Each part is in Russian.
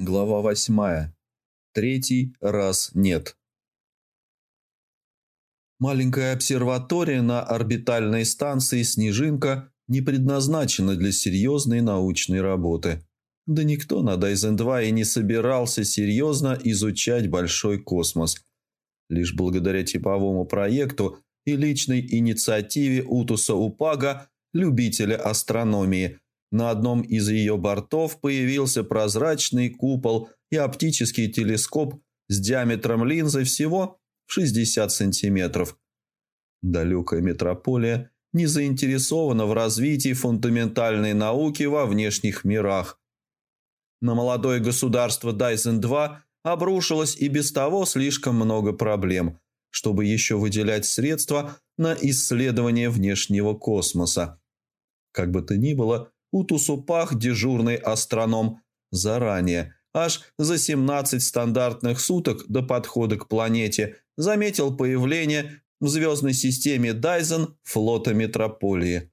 Глава восьмая. Третий раз нет. Маленькая обсерватория на орбитальной станции «Снежинка» не предназначена для серьезной научной работы. Да никто на Дайзен-2 и не собирался серьезно изучать большой космос. Лишь благодаря типовому проекту и личной инициативе Утуса Упага, любителя астрономии – на одном из ее бортов появился прозрачный купол и оптический телескоп с диаметром линзы всего 60 сантиметров. Далекая метрополия не заинтересована в развитии фундаментальной науки во внешних мирах. На молодое государство Дайзен-2 обрушилось и без того слишком много проблем, чтобы еще выделять средства на исследование внешнего космоса. Как бы то ни было, Утусупах, дежурный астроном, заранее, аж за 17 стандартных суток до подхода к планете, заметил появление в звездной системе Дайзен флота Метрополии.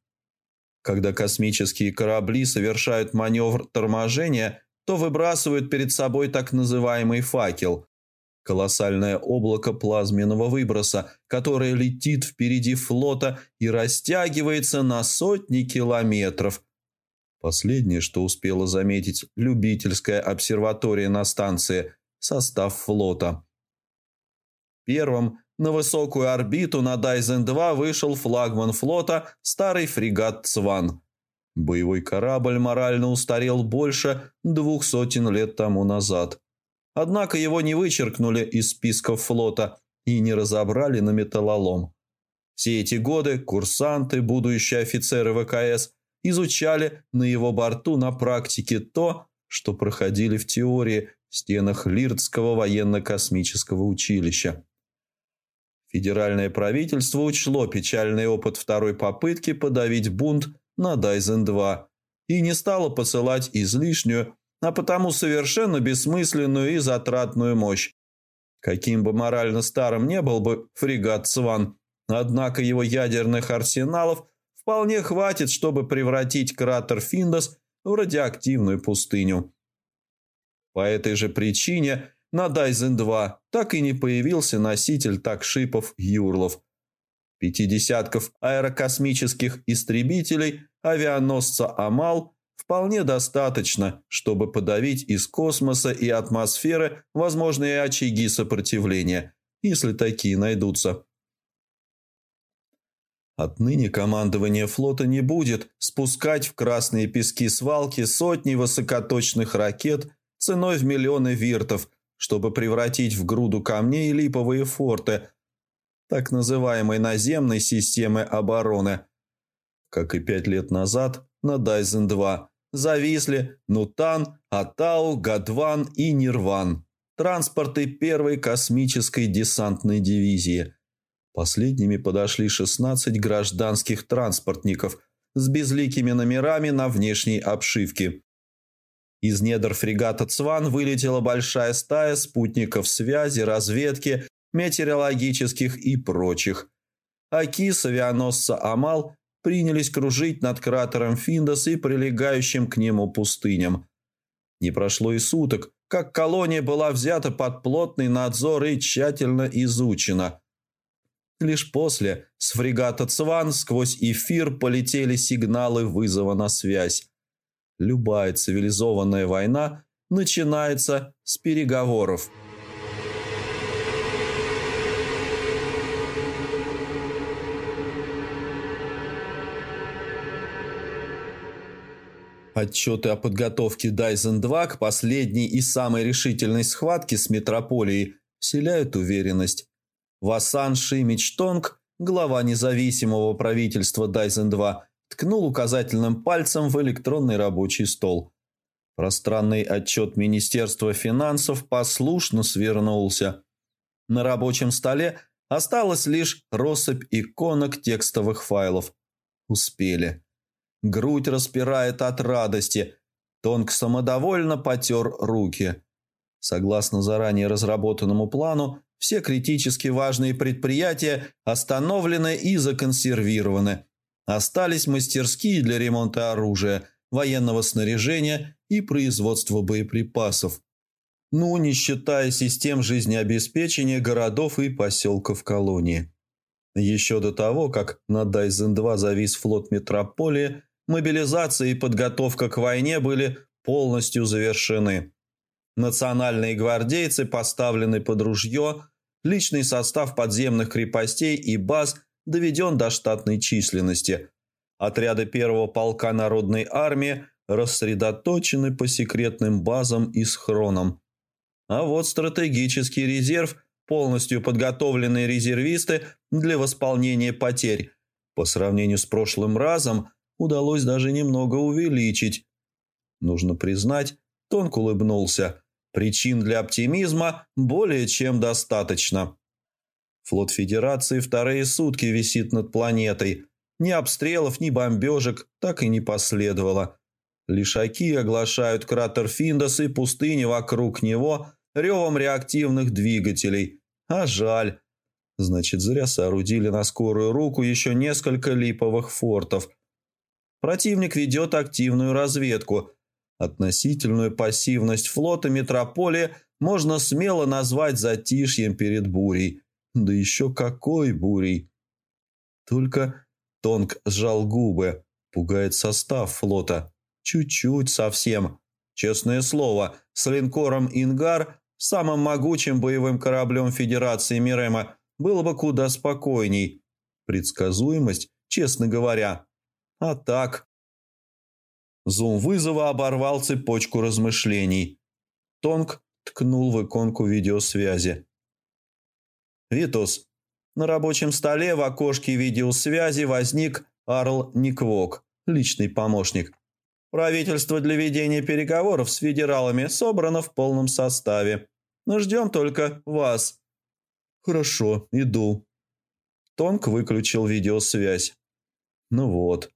Когда космические корабли совершают маневр торможения, то выбрасывают перед собой так называемый факел – колоссальное облако плазменного выброса, которое летит впереди флота и растягивается на сотни километров – Последнее, что успела заметить любительская обсерватория на станции – состав флота. Первым на высокую орбиту на Дайзен-2 вышел флагман флота старый фрегат «Цван». Боевой корабль морально устарел больше двух сотен лет тому назад. Однако его не вычеркнули из списков флота и не разобрали на металлолом. Все эти годы курсанты, будущие офицеры ВКС – изучали на его борту на практике то, что проходили в теории в стенах Лирдского военно-космического училища. Федеральное правительство учло печальный опыт второй попытки подавить бунт на Дайзен-2 и не стало посылать излишнюю, а потому совершенно бессмысленную и затратную мощь. Каким бы морально старым не был бы фрегат «Сван», однако его ядерных арсеналов – вполне хватит, чтобы превратить кратер Финдос в радиоактивную пустыню. По этой же причине на Дайзен-2 так и не появился носитель такшипов Юрлов. Пятидесятков аэрокосмических истребителей авианосца «Амал» вполне достаточно, чтобы подавить из космоса и атмосферы возможные очаги сопротивления, если такие найдутся. Отныне командование флота не будет спускать в красные пески свалки сотни высокоточных ракет ценой в миллионы виртов, чтобы превратить в груду камней липовые форты так называемой наземной системы обороны. Как и пять лет назад на Дайзен-2 зависли Нутан, Атау, Гадван и Нирван – транспорты первой космической десантной дивизии – Последними подошли 16 гражданских транспортников с безликими номерами на внешней обшивке. Из недр фрегата «Цван» вылетела большая стая спутников связи, разведки, метеорологических и прочих. Аки авианосца «Амал» принялись кружить над кратером Финдос и прилегающим к нему пустыням. Не прошло и суток, как колония была взята под плотный надзор и тщательно изучена – Лишь после с фрегата «Цван» сквозь эфир полетели сигналы вызова на связь. Любая цивилизованная война начинается с переговоров. Отчеты о подготовке Дайзен-2 к последней и самой решительной схватке с метрополией вселяют уверенность. Васан Шимичтонг, глава независимого правительства Дайзен-2, ткнул указательным пальцем в электронный рабочий стол. Пространный отчет Министерства финансов послушно свернулся. На рабочем столе осталась лишь россыпь иконок текстовых файлов. Успели. Грудь распирает от радости. Тонг самодовольно потер руки. Согласно заранее разработанному плану, все критически важные предприятия остановлены и законсервированы. Остались мастерские для ремонта оружия, военного снаряжения и производства боеприпасов. Ну, не считая систем жизнеобеспечения городов и поселков колонии. Еще до того, как на Дайзен-2 завис флот метрополии, мобилизация и подготовка к войне были полностью завершены. Национальные гвардейцы поставлены под ружье, личный состав подземных крепостей и баз доведен до штатной численности. Отряды первого полка народной армии рассредоточены по секретным базам и схронам. А вот стратегический резерв, полностью подготовленные резервисты для восполнения потерь, по сравнению с прошлым разом, удалось даже немного увеличить. Нужно признать, Тонк улыбнулся. Причин для оптимизма более чем достаточно. Флот Федерации вторые сутки висит над планетой. Ни обстрелов, ни бомбежек так и не последовало. Лишаки оглашают кратер Финдос и пустыни вокруг него ревом реактивных двигателей. А жаль. Значит, зря соорудили на скорую руку еще несколько липовых фортов. Противник ведет активную разведку. Относительную пассивность флота метрополии можно смело назвать затишьем перед бурей. Да еще какой бурей! Только Тонг сжал губы. Пугает состав флота. Чуть-чуть совсем. Честное слово, с линкором «Ингар», самым могучим боевым кораблем Федерации Мирема, было бы куда спокойней. Предсказуемость, честно говоря. А так... Зум вызова оборвал цепочку размышлений. Тонг ткнул в иконку видеосвязи. «Витус, на рабочем столе в окошке видеосвязи возник Арл Никвок, личный помощник. Правительство для ведения переговоров с федералами собрано в полном составе. Ждем только вас». «Хорошо, иду». Тонг выключил видеосвязь. Ну вот.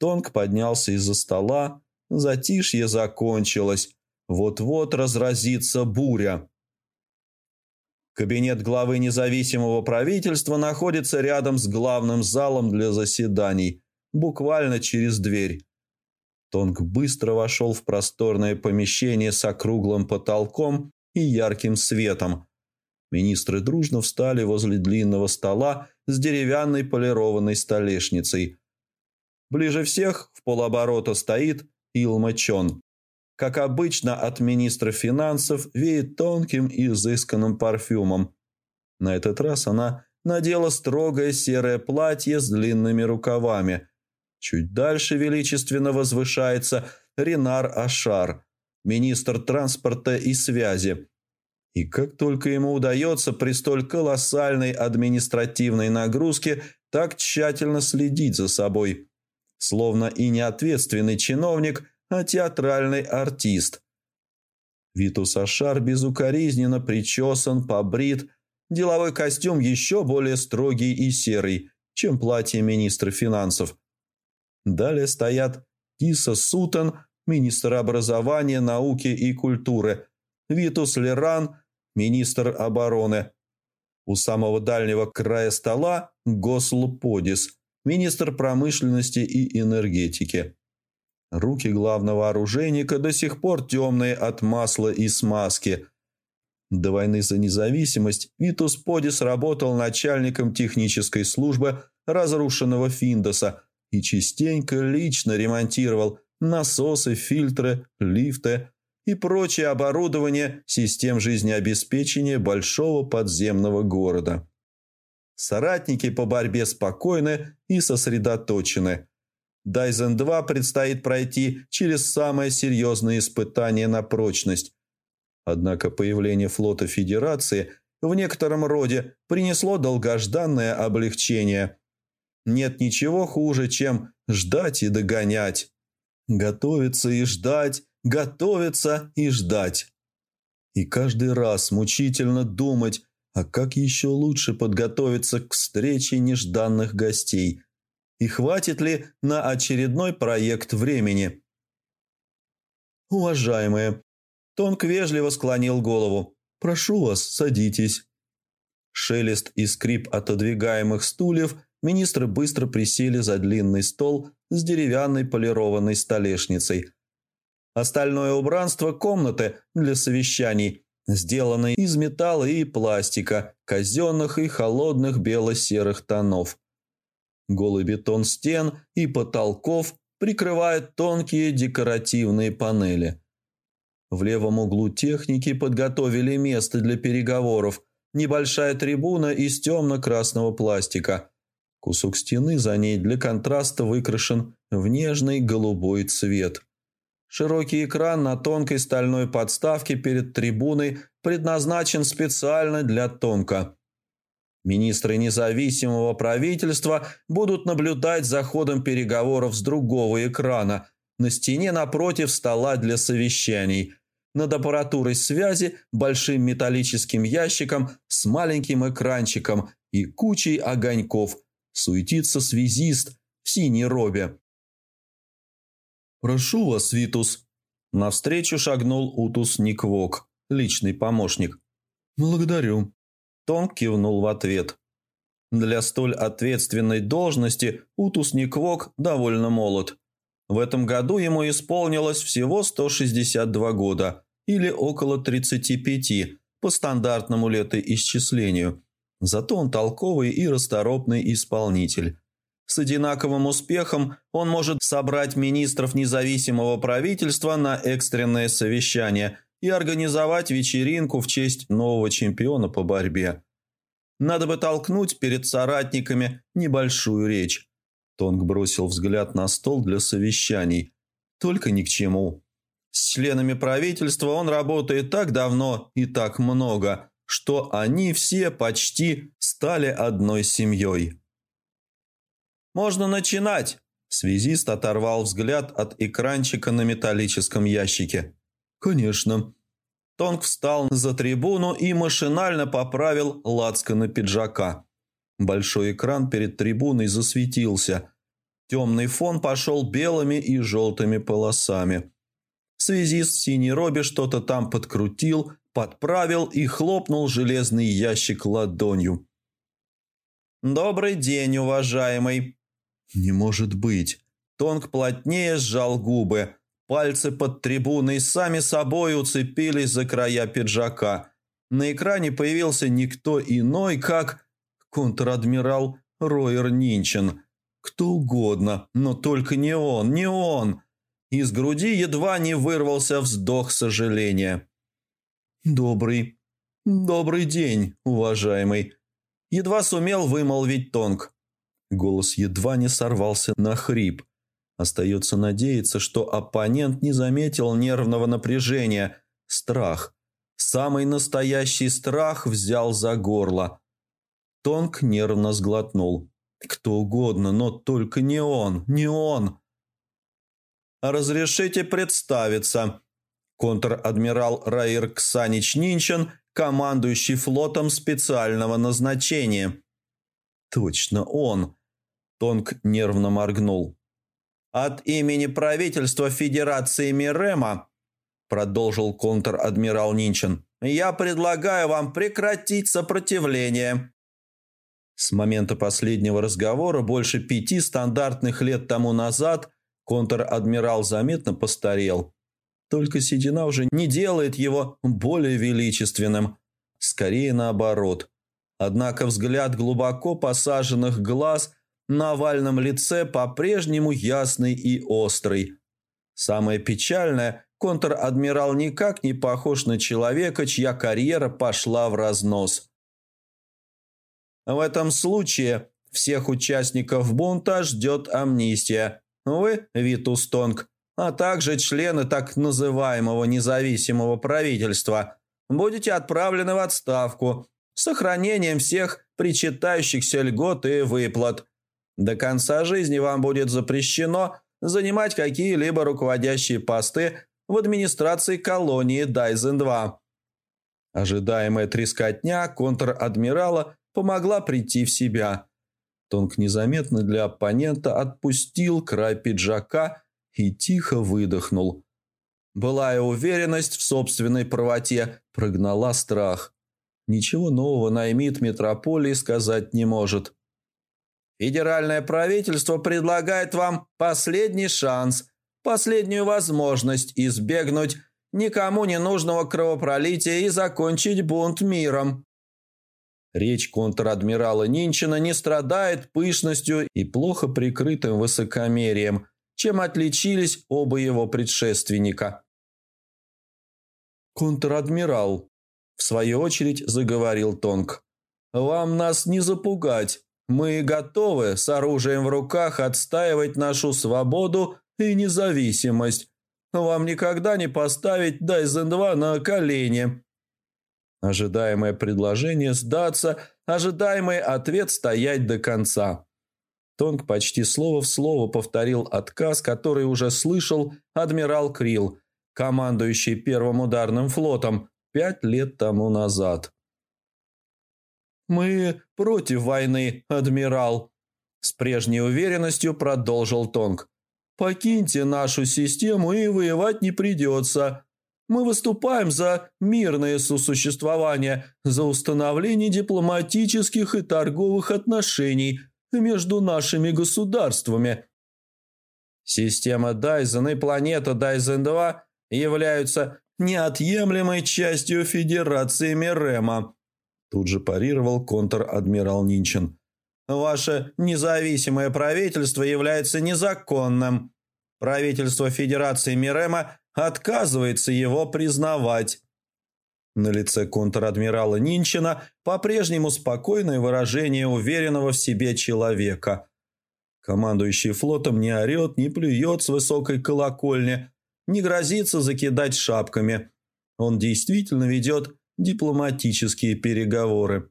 Тонг поднялся из-за стола. Затишье закончилось. Вот-вот разразится буря. Кабинет главы независимого правительства находится рядом с главным залом для заседаний, буквально через дверь. Тонг быстро вошел в просторное помещение с округлым потолком и ярким светом. Министры дружно встали возле длинного стола с деревянной полированной столешницей. Ближе всех в полоборота стоит Илма Чон. Как обычно, от министра финансов веет тонким и изысканным парфюмом. На этот раз она надела строгое серое платье с длинными рукавами. Чуть дальше величественно возвышается Ренар Ашар, министр транспорта и связи. И как только ему удается при столь колоссальной административной нагрузке так тщательно следить за собой, словно и неответственный чиновник – а театральный артист. Витус Ашар безукоризненно причесан, побрит, деловой костюм еще более строгий и серый, чем платье министра финансов. Далее стоят Киса Сутан, министр образования, науки и культуры, Витус Леран, министр обороны. У самого дальнего края стола Госл Подис, министр промышленности и энергетики. Руки главного оружейника до сих пор темные от масла и смазки. До войны за независимость Витус Подис работал начальником технической службы разрушенного Финдоса и частенько лично ремонтировал насосы, фильтры, лифты и прочее оборудование систем жизнеобеспечения большого подземного города. Соратники по борьбе спокойны и сосредоточены – Дайзен-2 предстоит пройти через самое серьезное испытание на прочность. Однако появление флота Федерации в некотором роде принесло долгожданное облегчение. Нет ничего хуже, чем ждать и догонять. Готовиться и ждать, готовиться и ждать. И каждый раз мучительно думать, а как еще лучше подготовиться к встрече нежданных гостей – и хватит ли на очередной проект времени. «Уважаемые!» Тонк вежливо склонил голову. «Прошу вас, садитесь». Шелест и скрип отодвигаемых стульев министры быстро присели за длинный стол с деревянной полированной столешницей. Остальное убранство – комнаты для совещаний, сделанные из металла и пластика, казенных и холодных бело-серых тонов. Голый бетон стен и потолков прикрывают тонкие декоративные панели. В левом углу техники подготовили место для переговоров, небольшая трибуна из темно-красного пластика. Кусок стены за ней для контраста выкрашен в нежный голубой цвет – Широкий экран на тонкой стальной подставке перед трибуной предназначен специально для тонка. Министры независимого правительства будут наблюдать за ходом переговоров с другого экрана на стене напротив стола для совещаний. Над аппаратурой связи большим металлическим ящиком с маленьким экранчиком и кучей огоньков суетится связист в синей робе. «Прошу вас, Витус». Навстречу шагнул Утус Никвок, личный помощник. «Благодарю». Том кивнул в ответ. Для столь ответственной должности Утус Никвок довольно молод. В этом году ему исполнилось всего 162 года, или около 35 по стандартному летоисчислению. Зато он толковый и расторопный исполнитель. С одинаковым успехом он может собрать министров независимого правительства на экстренное совещание и организовать вечеринку в честь нового чемпиона по борьбе. Надо бы толкнуть перед соратниками небольшую речь. Тонг бросил взгляд на стол для совещаний. Только ни к чему. С членами правительства он работает так давно и так много, что они все почти стали одной семьей. «Можно начинать!» Связист оторвал взгляд от экранчика на металлическом ящике. «Конечно». Тонг встал за трибуну и машинально поправил на пиджака. Большой экран перед трибуной засветился. Темный фон пошел белыми и желтыми полосами. Связист в синей робе что-то там подкрутил, подправил и хлопнул железный ящик ладонью. «Добрый день, уважаемый!» «Не может быть!» Тонг плотнее сжал губы. Пальцы под трибуной сами собой уцепились за края пиджака. На экране появился никто иной, как контр-адмирал Ройер Нинчен. Кто угодно, но только не он, не он. Из груди едва не вырвался вздох сожаления. «Добрый, добрый день, уважаемый», – едва сумел вымолвить Тонг. Голос едва не сорвался на хрип. Остается надеяться, что оппонент не заметил нервного напряжения. Страх. Самый настоящий страх взял за горло. Тонк нервно сглотнул. Кто угодно, но только не он, не он. «Разрешите представиться», контр-адмирал Раир Ксанич Нинчен, командующий флотом специального назначения. Точно он. Тонг нервно моргнул. «От имени правительства Федерации Мирема», продолжил контр-адмирал Нинчен, «я предлагаю вам прекратить сопротивление». С момента последнего разговора больше пяти стандартных лет тому назад контр-адмирал заметно постарел. Только седина уже не делает его более величественным. Скорее наоборот. Однако взгляд глубоко посаженных глаз – на овальном лице по-прежнему ясный и острый. Самое печальное, контр-адмирал никак не похож на человека, чья карьера пошла в разнос. В этом случае всех участников бунта ждет амнистия. Вы, Витус Тонг, а также члены так называемого независимого правительства, будете отправлены в отставку с сохранением всех причитающихся льгот и выплат – до конца жизни вам будет запрещено занимать какие-либо руководящие посты в администрации колонии Дайзен-2. Ожидаемая трескотня контр-адмирала помогла прийти в себя. Тонк незаметно для оппонента отпустил край пиджака и тихо выдохнул. Былая уверенность в собственной правоте прогнала страх. Ничего нового наймит метрополии сказать не может. Федеральное правительство предлагает вам последний шанс последнюю возможность избегнуть никому не нужного кровопролития и закончить бунт миром. Речь контр-адмирала Нинчина не страдает пышностью и плохо прикрытым высокомерием, чем отличились оба его предшественника. «Контр-адмирал», – в свою очередь заговорил Тонг, – «вам нас не запугать. Мы готовы с оружием в руках отстаивать нашу свободу и независимость. Вам никогда не поставить Дайзен-2 на колени». Ожидаемое предложение сдаться, ожидаемый ответ стоять до конца. Тонг почти слово в слово повторил отказ, который уже слышал адмирал Крилл, командующий первым ударным флотом пять лет тому назад. «Мы против войны, адмирал», – с прежней уверенностью продолжил Тонг. «Покиньте нашу систему и воевать не придется. Мы выступаем за мирное сосуществование, за установление дипломатических и торговых отношений между нашими государствами. Система Дайзен и планета Дайзен-2 являются неотъемлемой частью Федерации Мирема. Тут же парировал контр-адмирал Нинчин. Ваше независимое правительство является незаконным. Правительство Федерации Мирема отказывается его признавать. На лице контр-адмирала Нинчина по-прежнему спокойное выражение уверенного в себе человека. Командующий флотом не орет, не плюет с высокой колокольни, не грозится закидать шапками. Он действительно ведет дипломатические переговоры.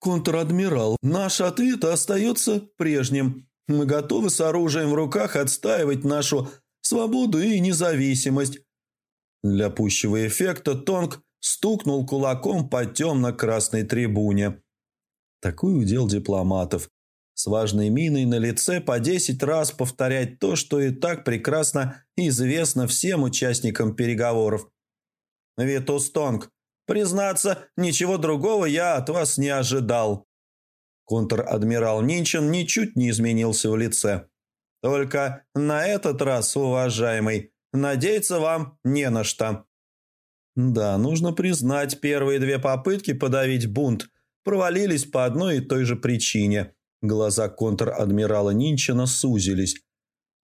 «Контр-адмирал, наш ответ остается прежним. Мы готовы с оружием в руках отстаивать нашу свободу и независимость. Для пущего эффекта Тонг стукнул кулаком по темно-красной трибуне. Такой удел дипломатов. С важной миной на лице по десять раз повторять то, что и так прекрасно известно всем участникам переговоров. «Витус Тонг, признаться, ничего другого я от вас не ожидал». Контр-адмирал Нинчин ничуть не изменился в лице. Только на этот раз, уважаемый, надеяться вам не на что. Да, нужно признать, первые две попытки подавить бунт провалились по одной и той же причине. Глаза контр-адмирала Нинчина сузились.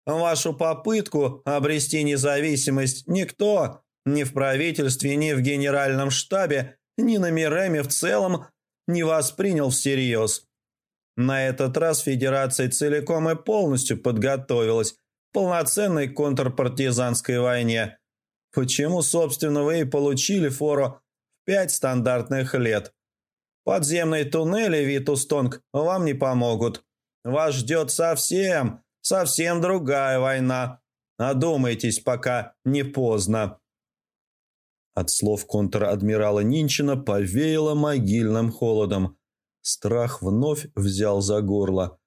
Вашу попытку обрести независимость никто, ни в правительстве, ни в генеральном штабе, ни на Миреме в целом не воспринял всерьез. На этот раз Федерация целиком и полностью подготовилась к полноценной контрпартизанской войне. Почему, собственно, вы и получили фору в пять стандартных лет? Подземные туннели, Витустонг, вам не помогут. Вас ждет совсем, совсем другая война. Одумайтесь, пока не поздно. От слов контр-адмирала Нинчина повеяло могильным холодом – Страх вновь взял за горло.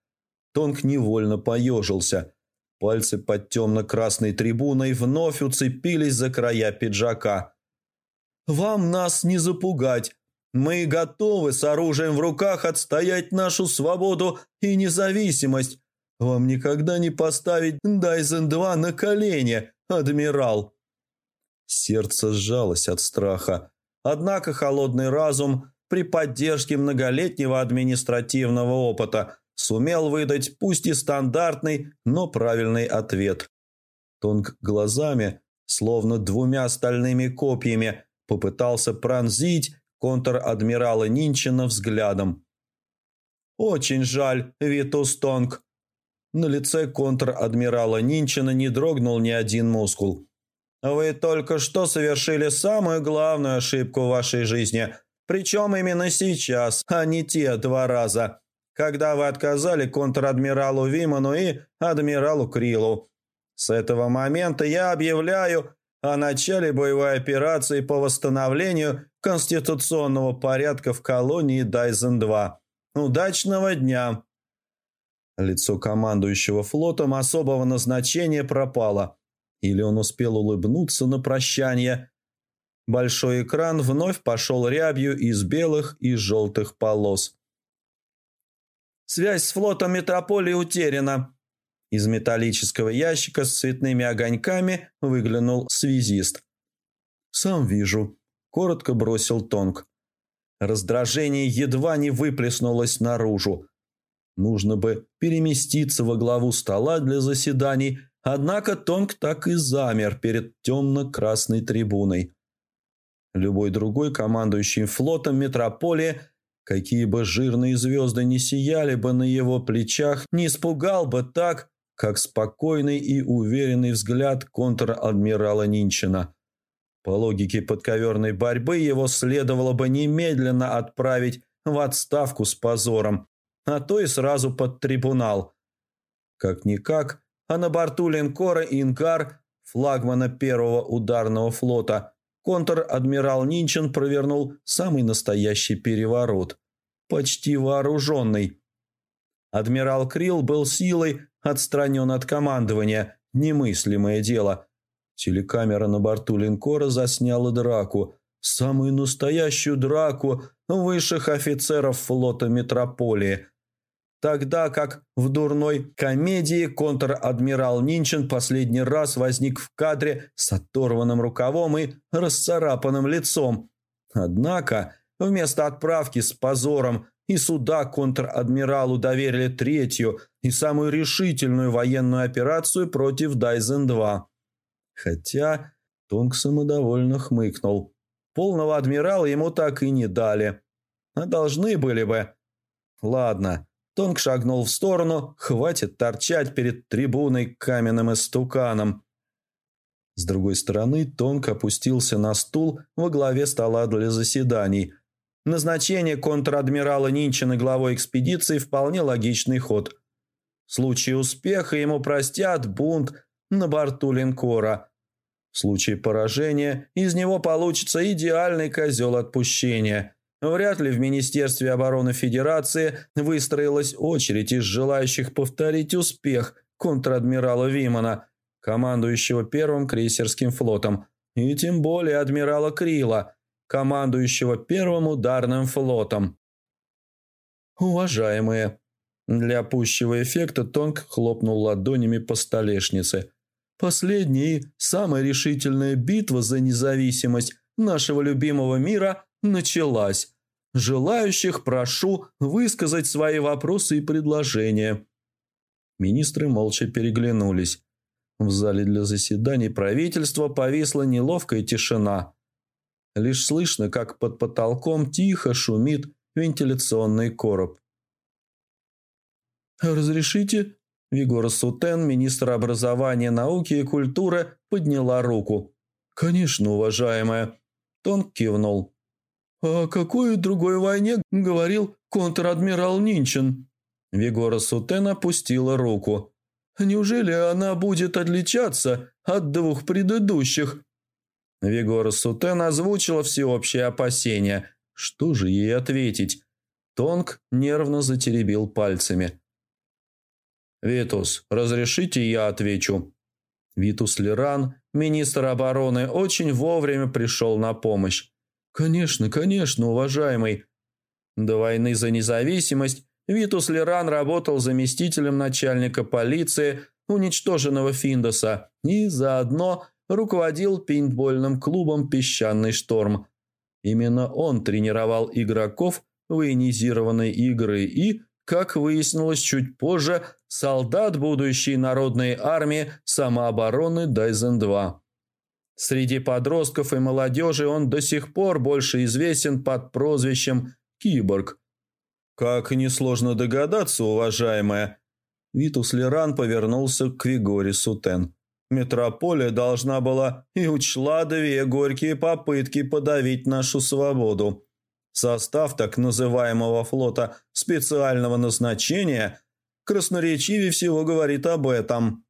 Тонг невольно поежился. Пальцы под темно-красной трибуной вновь уцепились за края пиджака. «Вам нас не запугать. Мы готовы с оружием в руках отстоять нашу свободу и независимость. Вам никогда не поставить Дайзен-2 на колени, адмирал». Сердце сжалось от страха. Однако холодный разум при поддержке многолетнего административного опыта сумел выдать пусть и стандартный, но правильный ответ. Тонг глазами, словно двумя стальными копьями, попытался пронзить контр-адмирала Нинчина взглядом. «Очень жаль, Витус Тонг». На лице контр-адмирала Нинчина не дрогнул ни один мускул. «Вы только что совершили самую главную ошибку в вашей жизни – причем именно сейчас, а не те два раза, когда вы отказали контр-адмиралу Виману и адмиралу Крилу. С этого момента я объявляю о начале боевой операции по восстановлению конституционного порядка в колонии Дайзен-2. Удачного дня!» Лицо командующего флотом особого назначения пропало. Или он успел улыбнуться на прощание – Большой экран вновь пошел рябью из белых и желтых полос. «Связь с флотом метрополии утеряна», Из металлического ящика с цветными огоньками выглянул связист. «Сам вижу», – коротко бросил Тонг. Раздражение едва не выплеснулось наружу. Нужно бы переместиться во главу стола для заседаний, однако Тонг так и замер перед темно-красной трибуной. Любой другой командующий флотом метрополии, какие бы жирные звезды не сияли бы на его плечах, не испугал бы так, как спокойный и уверенный взгляд контр-адмирала Нинчина. По логике подковерной борьбы его следовало бы немедленно отправить в отставку с позором, а то и сразу под трибунал. Как-никак, а на борту линкора «Инкар», флагмана первого ударного флота, контр-адмирал Нинчен провернул самый настоящий переворот. Почти вооруженный. Адмирал Крилл был силой отстранен от командования. Немыслимое дело. Телекамера на борту линкора засняла драку. Самую настоящую драку высших офицеров флота метрополии – Тогда как в дурной комедии контр-адмирал Нинчен последний раз возник в кадре с оторванным рукавом и расцарапанным лицом. Однако вместо отправки с позором и суда контр-адмиралу доверили третью и самую решительную военную операцию против Дайзен-2. Хотя Тонг самодовольно хмыкнул. Полного адмирала ему так и не дали. А должны были бы. Ладно, Тонг шагнул в сторону, хватит торчать перед трибуной каменным истуканом. С другой стороны, Тонг опустился на стул во главе стола для заседаний. Назначение контр-адмирала Нинчина главой экспедиции вполне логичный ход. В случае успеха ему простят бунт на борту линкора. В случае поражения из него получится идеальный козел отпущения – Вряд ли в Министерстве обороны Федерации выстроилась очередь из желающих повторить успех контр-адмирала Вимана, командующего первым крейсерским флотом, и тем более адмирала Крила, командующего первым ударным флотом. Уважаемые, для пущего эффекта Тонг хлопнул ладонями по столешнице. Последняя и самая решительная битва за независимость нашего любимого мира началась. Желающих прошу высказать свои вопросы и предложения». Министры молча переглянулись. В зале для заседаний правительства повисла неловкая тишина. Лишь слышно, как под потолком тихо шумит вентиляционный короб. «Разрешите?» Вигора Сутен, министр образования, науки и культуры, подняла руку. «Конечно, уважаемая». Тон кивнул. «О какой другой войне?» – говорил контр-адмирал Нинчен. Вигора Сутен опустила руку. «Неужели она будет отличаться от двух предыдущих?» Вигора Сутен озвучила всеобщее опасение. Что же ей ответить? Тонг нервно затеребил пальцами. «Витус, разрешите я отвечу?» Витус Леран, министр обороны, очень вовремя пришел на помощь. «Конечно, конечно, уважаемый». До войны за независимость Витус Леран работал заместителем начальника полиции уничтоженного Финдоса и заодно руководил пейнтбольным клубом «Песчаный шторм». Именно он тренировал игроков военизированной игры и, как выяснилось чуть позже, солдат будущей народной армии самообороны Дайзен-2. Среди подростков и молодежи он до сих пор больше известен под прозвищем «Киборг». Как несложно догадаться, уважаемая, Витус Леран повернулся к Вигоре Сутен. Метрополия должна была и учла две горькие попытки подавить нашу свободу. Состав так называемого флота специального назначения красноречивее всего говорит об этом.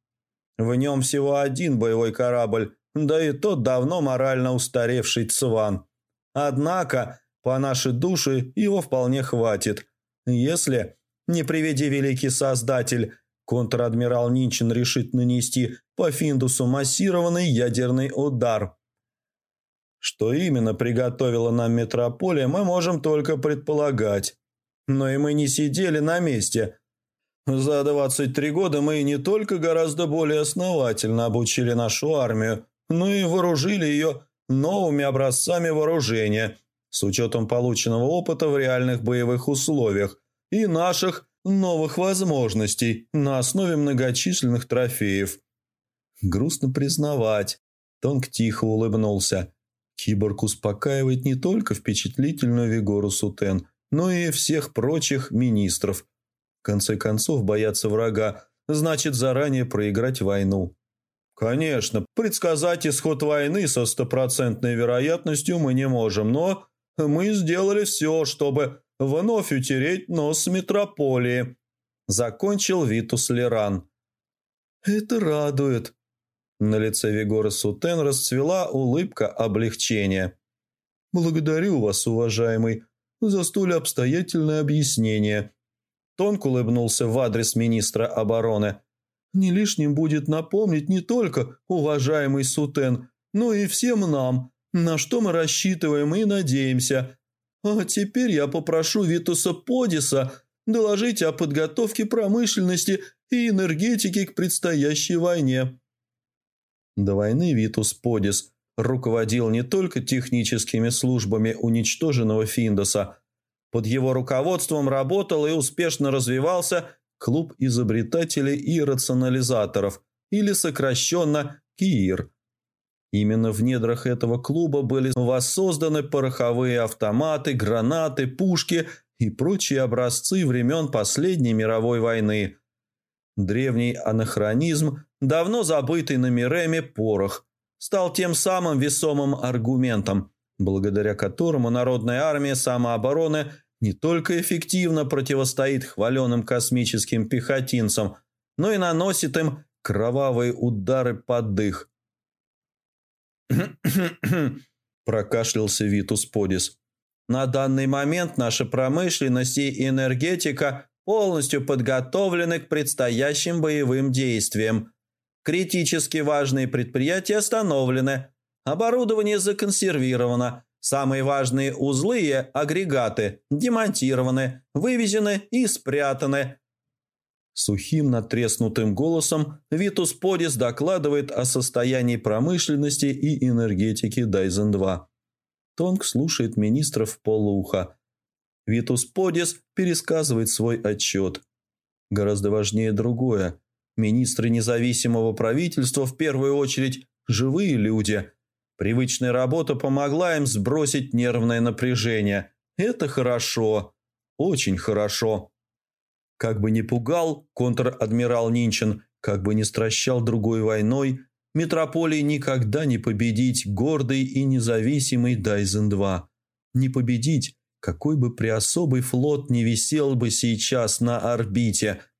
В нем всего один боевой корабль да и тот давно морально устаревший Цван. Однако, по нашей душе, его вполне хватит. Если, не приведи великий создатель, контр-адмирал Нинчин решит нанести по Финдусу массированный ядерный удар. Что именно приготовила нам метрополия, мы можем только предполагать. Но и мы не сидели на месте. За 23 года мы не только гораздо более основательно обучили нашу армию, но и вооружили ее новыми образцами вооружения с учетом полученного опыта в реальных боевых условиях и наших новых возможностей на основе многочисленных трофеев. Грустно признавать. Тонг тихо улыбнулся. Киборг успокаивает не только впечатлительную Вигору Сутен, но и всех прочих министров. В конце концов, бояться врага значит заранее проиграть войну. Конечно, предсказать исход войны со стопроцентной вероятностью мы не можем, но мы сделали все, чтобы вновь утереть нос метрополии. Закончил Витус Леран. Это радует. На лице Вигора Сутен расцвела улыбка облегчения. «Благодарю вас, уважаемый, за столь обстоятельное объяснение». Тонк улыбнулся в адрес министра обороны. «Не лишним будет напомнить не только уважаемый Сутен, но и всем нам, на что мы рассчитываем и надеемся. А теперь я попрошу Витуса Подиса доложить о подготовке промышленности и энергетики к предстоящей войне». До войны Витус Подис руководил не только техническими службами уничтоженного Финдоса. Под его руководством работал и успешно развивался клуб изобретателей и рационализаторов, или сокращенно КИИР. Именно в недрах этого клуба были воссозданы пороховые автоматы, гранаты, пушки и прочие образцы времен последней мировой войны. Древний анахронизм давно забытый на Миреме порох, стал тем самым весомым аргументом, благодаря которому народная армия самообороны не только эффективно противостоит хваленым космическим пехотинцам, но и наносит им кровавые удары под дых. прокашлялся Витус Подис. На данный момент наша промышленность и энергетика полностью подготовлены к предстоящим боевым действиям. Критически важные предприятия остановлены. Оборудование законсервировано. Самые важные узлы и агрегаты демонтированы, вывезены и спрятаны. Сухим натреснутым голосом Витус Подис докладывает о состоянии промышленности и энергетики Дайзен-2. Тонг слушает министров полуха. Витус Подис пересказывает свой отчет. Гораздо важнее другое – Министры независимого правительства в первую очередь живые люди. Привычная работа помогла им сбросить нервное напряжение. Это хорошо. Очень хорошо. Как бы ни пугал контр-адмирал Нинчин, как бы ни стращал другой войной, метрополии никогда не победить гордый и независимый Дайзен-2. Не победить, какой бы преособый флот не висел бы сейчас на орбите –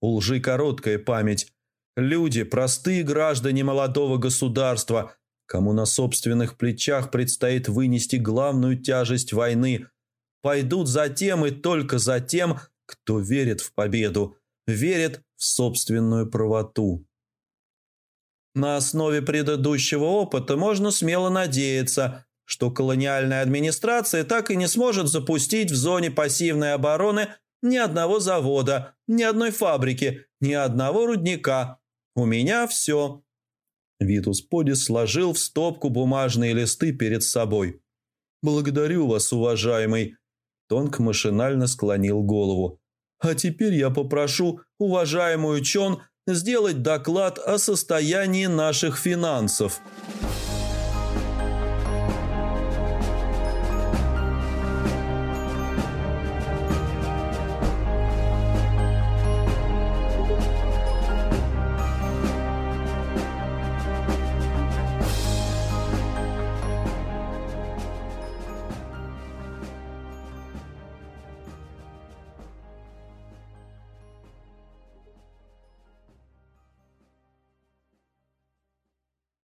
у лжи короткая память. Люди, простые граждане молодого государства, кому на собственных плечах предстоит вынести главную тяжесть войны, пойдут за тем и только за тем, кто верит в победу, верит в собственную правоту. На основе предыдущего опыта можно смело надеяться, что колониальная администрация так и не сможет запустить в зоне пассивной обороны ни одного завода, ни одной фабрики, ни одного рудника. У меня все». Витус Подис сложил в стопку бумажные листы перед собой. «Благодарю вас, уважаемый». Тонк машинально склонил голову. «А теперь я попрошу уважаемую Чон сделать доклад о состоянии наших финансов».